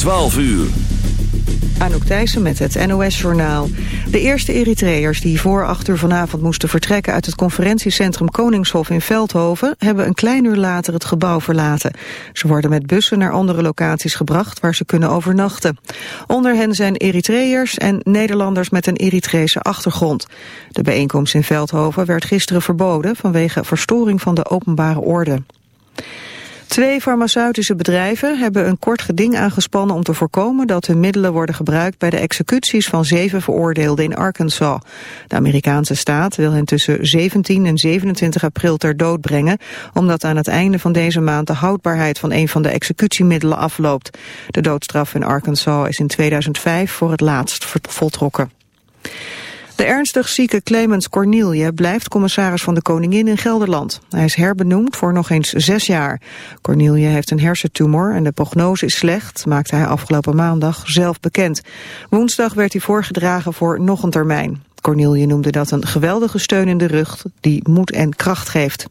12 uur. Anouk Thijssen met het NOS-journaal. De eerste Eritreërs die voor acht uur vanavond moesten vertrekken... uit het conferentiecentrum Koningshof in Veldhoven... hebben een klein uur later het gebouw verlaten. Ze worden met bussen naar andere locaties gebracht... waar ze kunnen overnachten. Onder hen zijn Eritreërs en Nederlanders met een Eritrese achtergrond. De bijeenkomst in Veldhoven werd gisteren verboden... vanwege verstoring van de openbare orde. Twee farmaceutische bedrijven hebben een kort geding aangespannen om te voorkomen dat hun middelen worden gebruikt bij de executies van zeven veroordeelden in Arkansas. De Amerikaanse staat wil hen tussen 17 en 27 april ter dood brengen, omdat aan het einde van deze maand de houdbaarheid van een van de executiemiddelen afloopt. De doodstraf in Arkansas is in 2005 voor het laatst voltrokken. De ernstig zieke Clemens Cornelie blijft commissaris van de Koningin in Gelderland. Hij is herbenoemd voor nog eens zes jaar. Cornelie heeft een hersentumor en de prognose is slecht, maakte hij afgelopen maandag zelf bekend. Woensdag werd hij voorgedragen voor nog een termijn. Cornelie noemde dat een geweldige steun in de rug die moed en kracht geeft.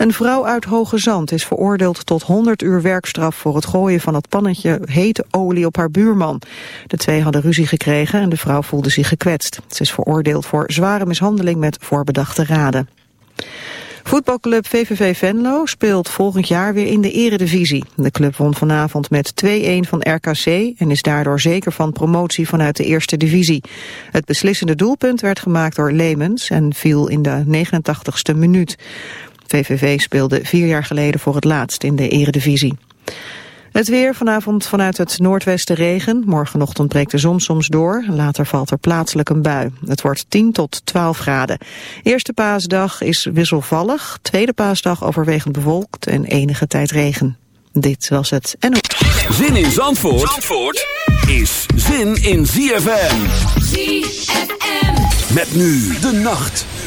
Een vrouw uit Hoge Zand is veroordeeld tot 100 uur werkstraf voor het gooien van het pannetje hete olie op haar buurman. De twee hadden ruzie gekregen en de vrouw voelde zich gekwetst. Ze is veroordeeld voor zware mishandeling met voorbedachte raden. Voetbalclub VVV Venlo speelt volgend jaar weer in de eredivisie. De club won vanavond met 2-1 van RKC en is daardoor zeker van promotie vanuit de eerste divisie. Het beslissende doelpunt werd gemaakt door Leemens en viel in de 89ste minuut. VVV speelde vier jaar geleden voor het laatst in de eredivisie. Het weer vanavond vanuit het noordwesten regen. Morgenochtend breekt de zon soms door. Later valt er plaatselijk een bui. Het wordt 10 tot 12 graden. Eerste paasdag is wisselvallig. Tweede paasdag overwegend bewolkt en enige tijd regen. Dit was het en Zin in Zandvoort, Zandvoort is zin in ZFM. ZFM. Met nu de nacht.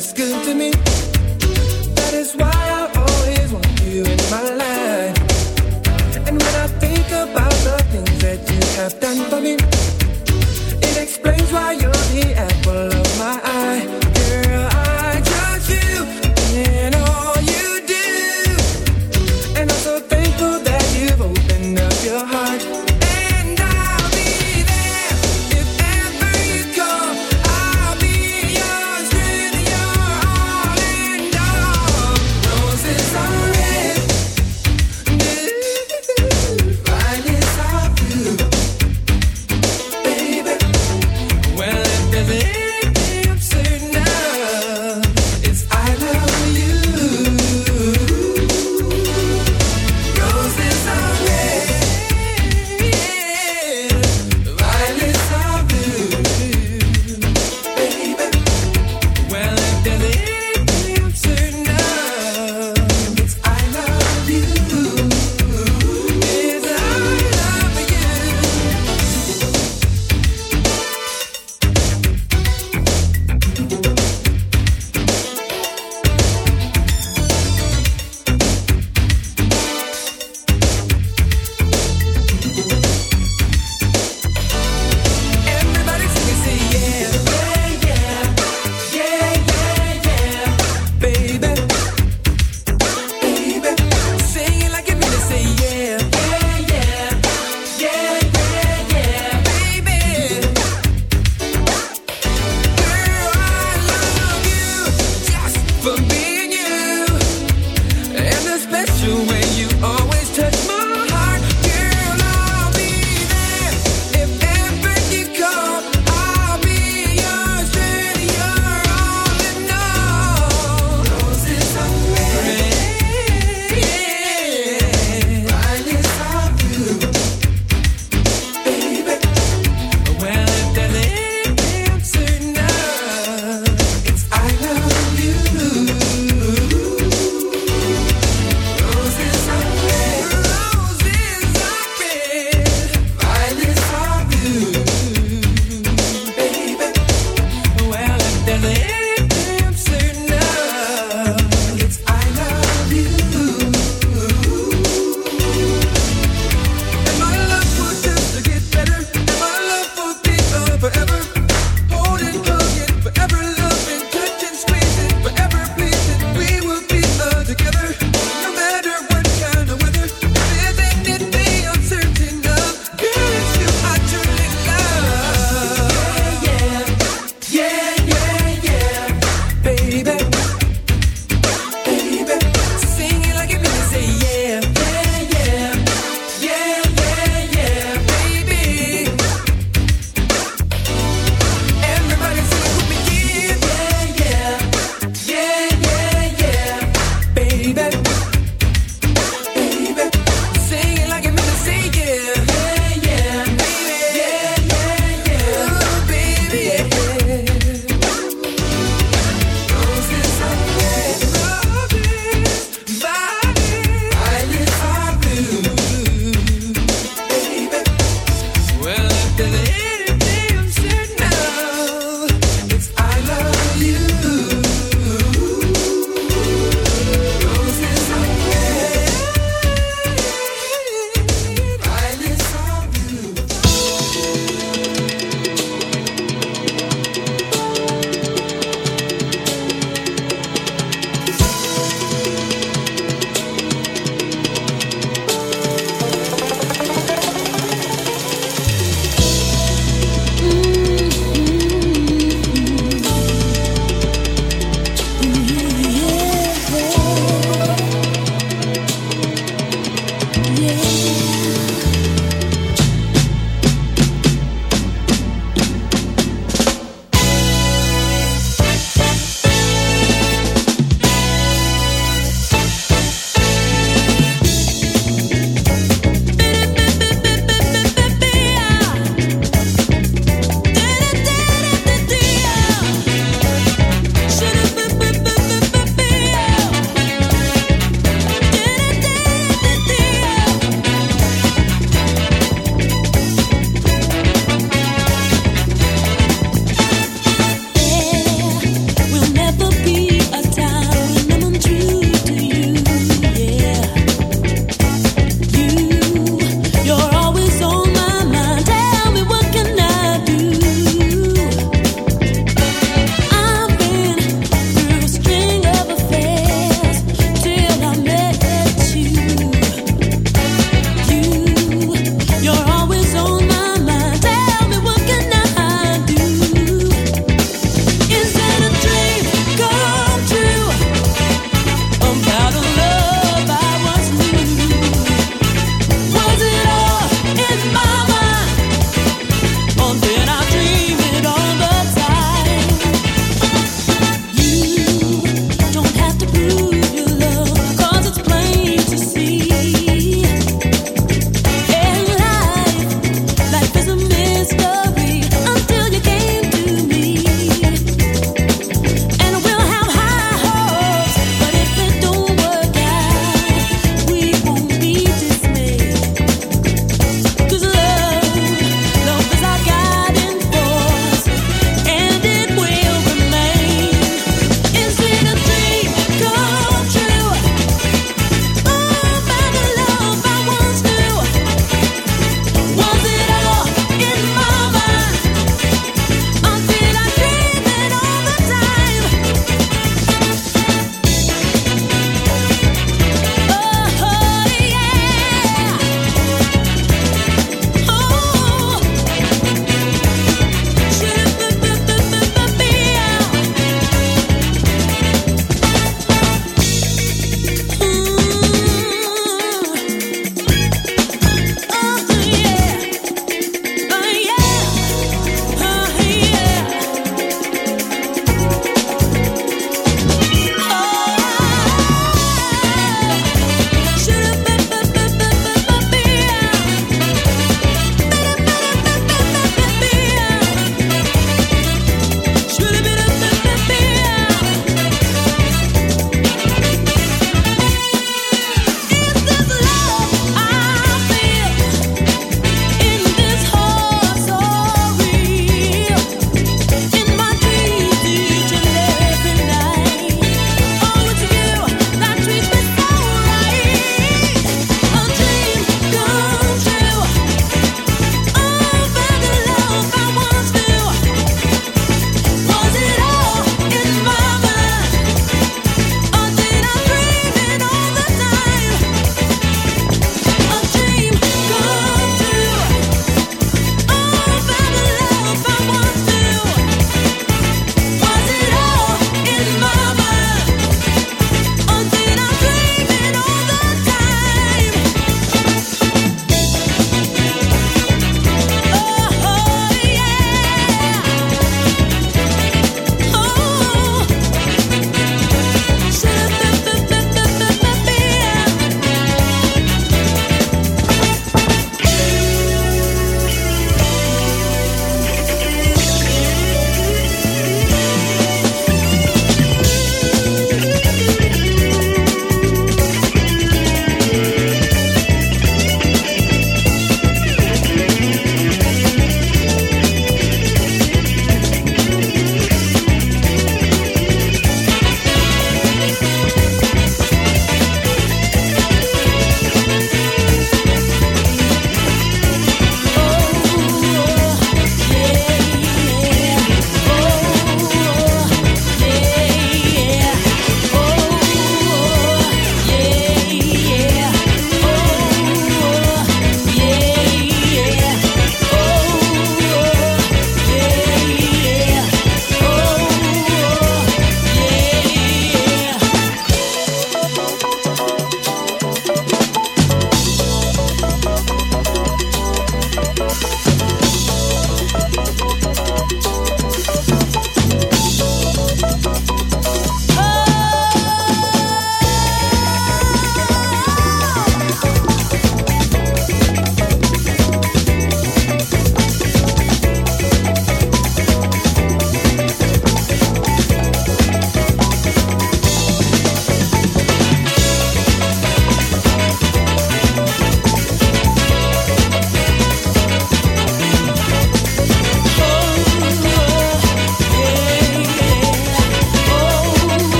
just good to me. That is why I always want you in my life. And when I think about the things that you have done for me.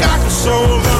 People think I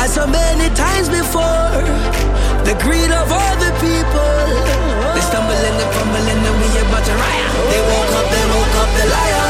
As so many times before, the greed of all the people. They stumble and they fumble and then we about to riot. They woke up, they woke up, the liar.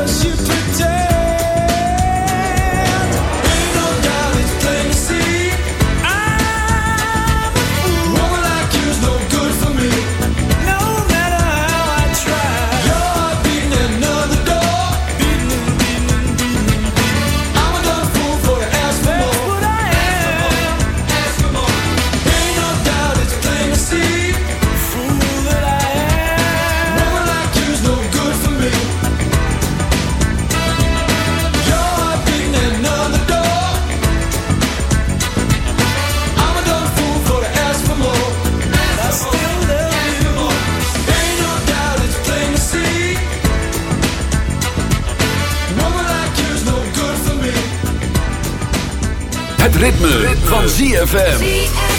Cause you pretend. ZFM.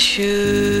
shoes.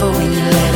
for when you left.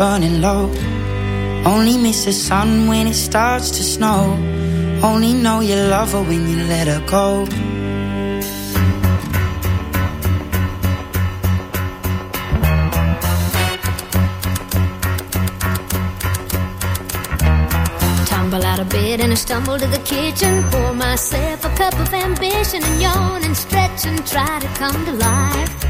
burning low. Only miss the sun when it starts to snow. Only know you love her when you let her go. Tumble out of bed and I stumble to the kitchen. Pour myself a cup of ambition and yawn and stretch and try to come to life